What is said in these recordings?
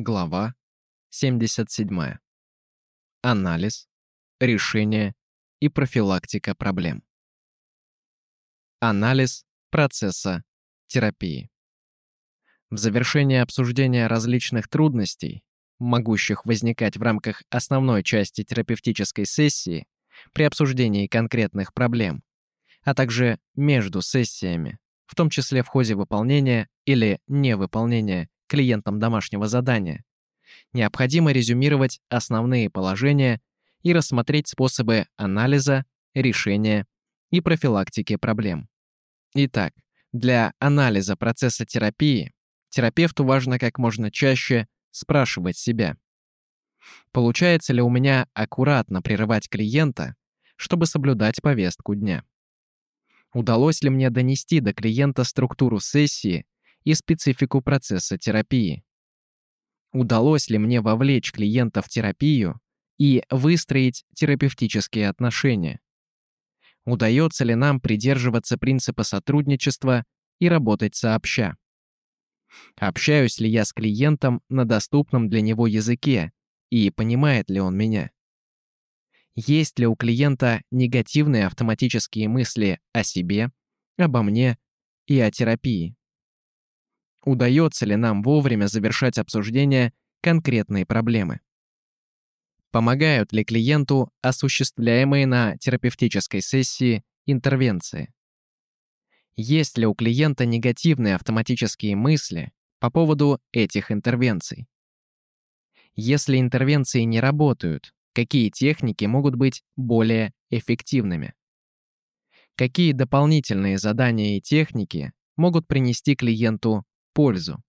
Глава 77. Анализ, решение и профилактика проблем. Анализ процесса терапии. В завершение обсуждения различных трудностей, могущих возникать в рамках основной части терапевтической сессии при обсуждении конкретных проблем, а также между сессиями, в том числе в ходе выполнения или невыполнения клиентам домашнего задания. Необходимо резюмировать основные положения и рассмотреть способы анализа, решения и профилактики проблем. Итак, для анализа процесса терапии терапевту важно как можно чаще спрашивать себя, получается ли у меня аккуратно прерывать клиента, чтобы соблюдать повестку дня. Удалось ли мне донести до клиента структуру сессии и специфику процесса терапии. Удалось ли мне вовлечь клиента в терапию и выстроить терапевтические отношения? Удается ли нам придерживаться принципа сотрудничества и работать сообща? Общаюсь ли я с клиентом на доступном для него языке и понимает ли он меня? Есть ли у клиента негативные автоматические мысли о себе, обо мне и о терапии? Удается ли нам вовремя завершать обсуждение конкретной проблемы. Помогают ли клиенту осуществляемые на терапевтической сессии интервенции? Есть ли у клиента негативные автоматические мысли по поводу этих интервенций? Если интервенции не работают, какие техники могут быть более эффективными? Какие дополнительные задания и техники могут принести клиенту пользу.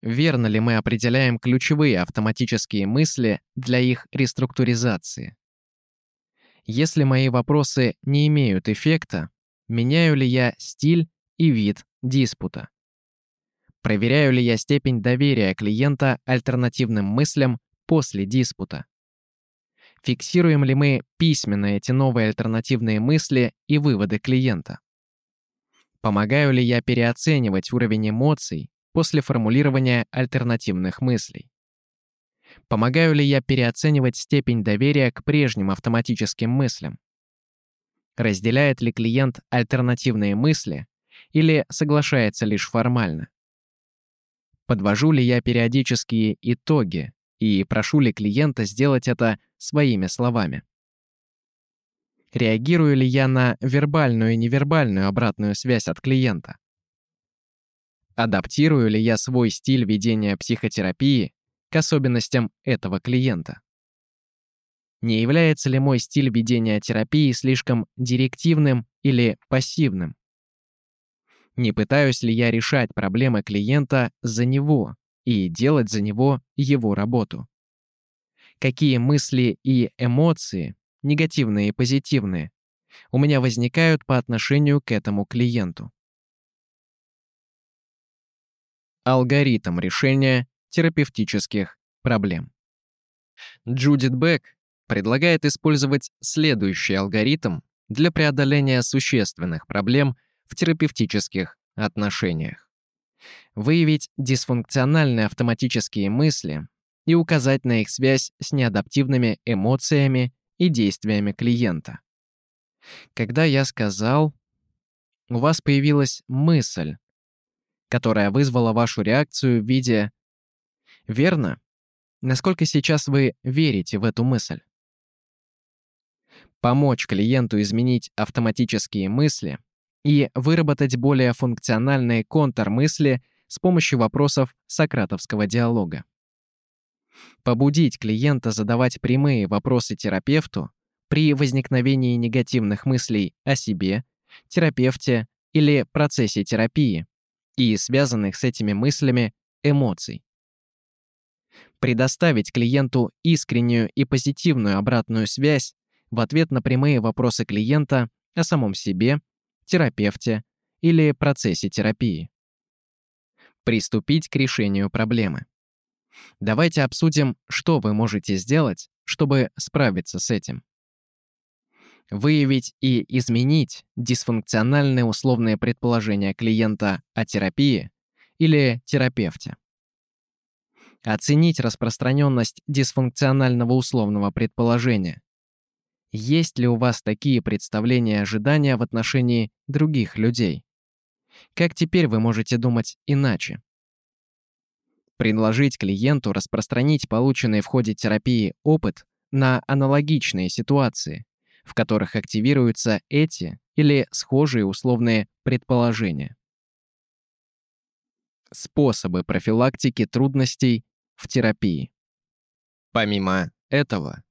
Верно ли мы определяем ключевые автоматические мысли для их реструктуризации? Если мои вопросы не имеют эффекта, меняю ли я стиль и вид диспута? Проверяю ли я степень доверия клиента альтернативным мыслям после диспута? Фиксируем ли мы письменно эти новые альтернативные мысли и выводы клиента? Помогаю ли я переоценивать уровень эмоций после формулирования альтернативных мыслей? Помогаю ли я переоценивать степень доверия к прежним автоматическим мыслям? Разделяет ли клиент альтернативные мысли или соглашается лишь формально? Подвожу ли я периодические итоги и прошу ли клиента сделать это своими словами? Реагирую ли я на вербальную и невербальную обратную связь от клиента? Адаптирую ли я свой стиль ведения психотерапии к особенностям этого клиента? Не является ли мой стиль ведения терапии слишком директивным или пассивным? Не пытаюсь ли я решать проблемы клиента за него и делать за него его работу? Какие мысли и эмоции негативные и позитивные, у меня возникают по отношению к этому клиенту. Алгоритм решения терапевтических проблем. Джудит Бек предлагает использовать следующий алгоритм для преодоления существенных проблем в терапевтических отношениях. Выявить дисфункциональные автоматические мысли и указать на их связь с неадаптивными эмоциями и действиями клиента. Когда я сказал, у вас появилась мысль, которая вызвала вашу реакцию в виде «Верно? Насколько сейчас вы верите в эту мысль?» Помочь клиенту изменить автоматические мысли и выработать более функциональные контрмысли с помощью вопросов сократовского диалога. Побудить клиента задавать прямые вопросы терапевту при возникновении негативных мыслей о себе, терапевте или процессе терапии и связанных с этими мыслями эмоций. Предоставить клиенту искреннюю и позитивную обратную связь в ответ на прямые вопросы клиента о самом себе, терапевте или процессе терапии. Приступить к решению проблемы. Давайте обсудим, что вы можете сделать, чтобы справиться с этим. Выявить и изменить дисфункциональные условные предположения клиента о терапии или терапевте. Оценить распространенность дисфункционального условного предположения. Есть ли у вас такие представления и ожидания в отношении других людей? Как теперь вы можете думать иначе? Предложить клиенту распространить полученный в ходе терапии опыт на аналогичные ситуации, в которых активируются эти или схожие условные предположения. Способы профилактики трудностей в терапии. Помимо этого,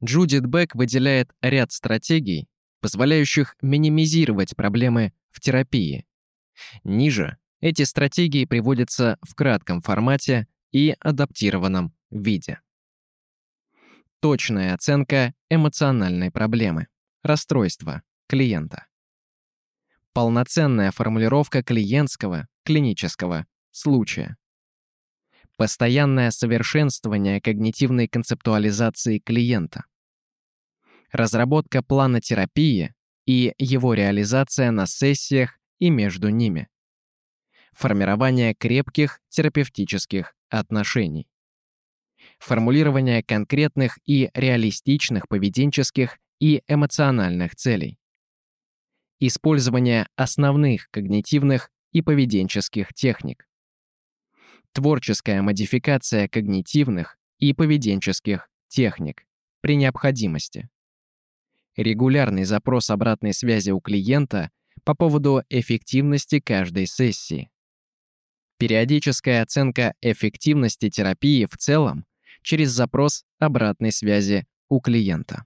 Джудит Бек выделяет ряд стратегий, позволяющих минимизировать проблемы в терапии. Ниже эти стратегии приводятся в кратком формате и адаптированном виде. Точная оценка эмоциональной проблемы, расстройства клиента. Полноценная формулировка клиентского, клинического случая. Постоянное совершенствование когнитивной концептуализации клиента. Разработка плана терапии и его реализация на сессиях и между ними. Формирование крепких терапевтических отношений. Формулирование конкретных и реалистичных поведенческих и эмоциональных целей. Использование основных когнитивных и поведенческих техник. Творческая модификация когнитивных и поведенческих техник при необходимости. Регулярный запрос обратной связи у клиента по поводу эффективности каждой сессии. Периодическая оценка эффективности терапии в целом через запрос обратной связи у клиента.